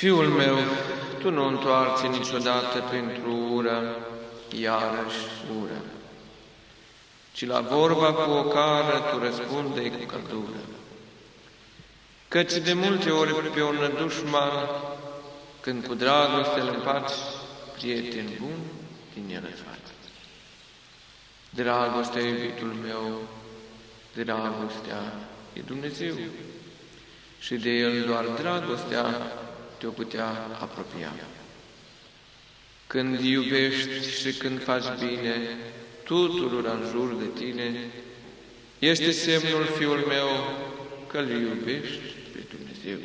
Fiul meu, tu nu întoarți niciodată pentru ură, iarăși ură, ci la vorba cu o cară tu răspunde cu căldură. Căci de multe ori pe un dușman, când cu dragoste îl împaci, prieten bun, din el îți faci. Dragostea, iubitul meu, dragostea e Dumnezeu și de El doar dragostea te-o putea apropia. Când iubești și când faci bine tuturor în jur de tine, este semnul, Fiul meu, că îl iubești pe Dumnezeu.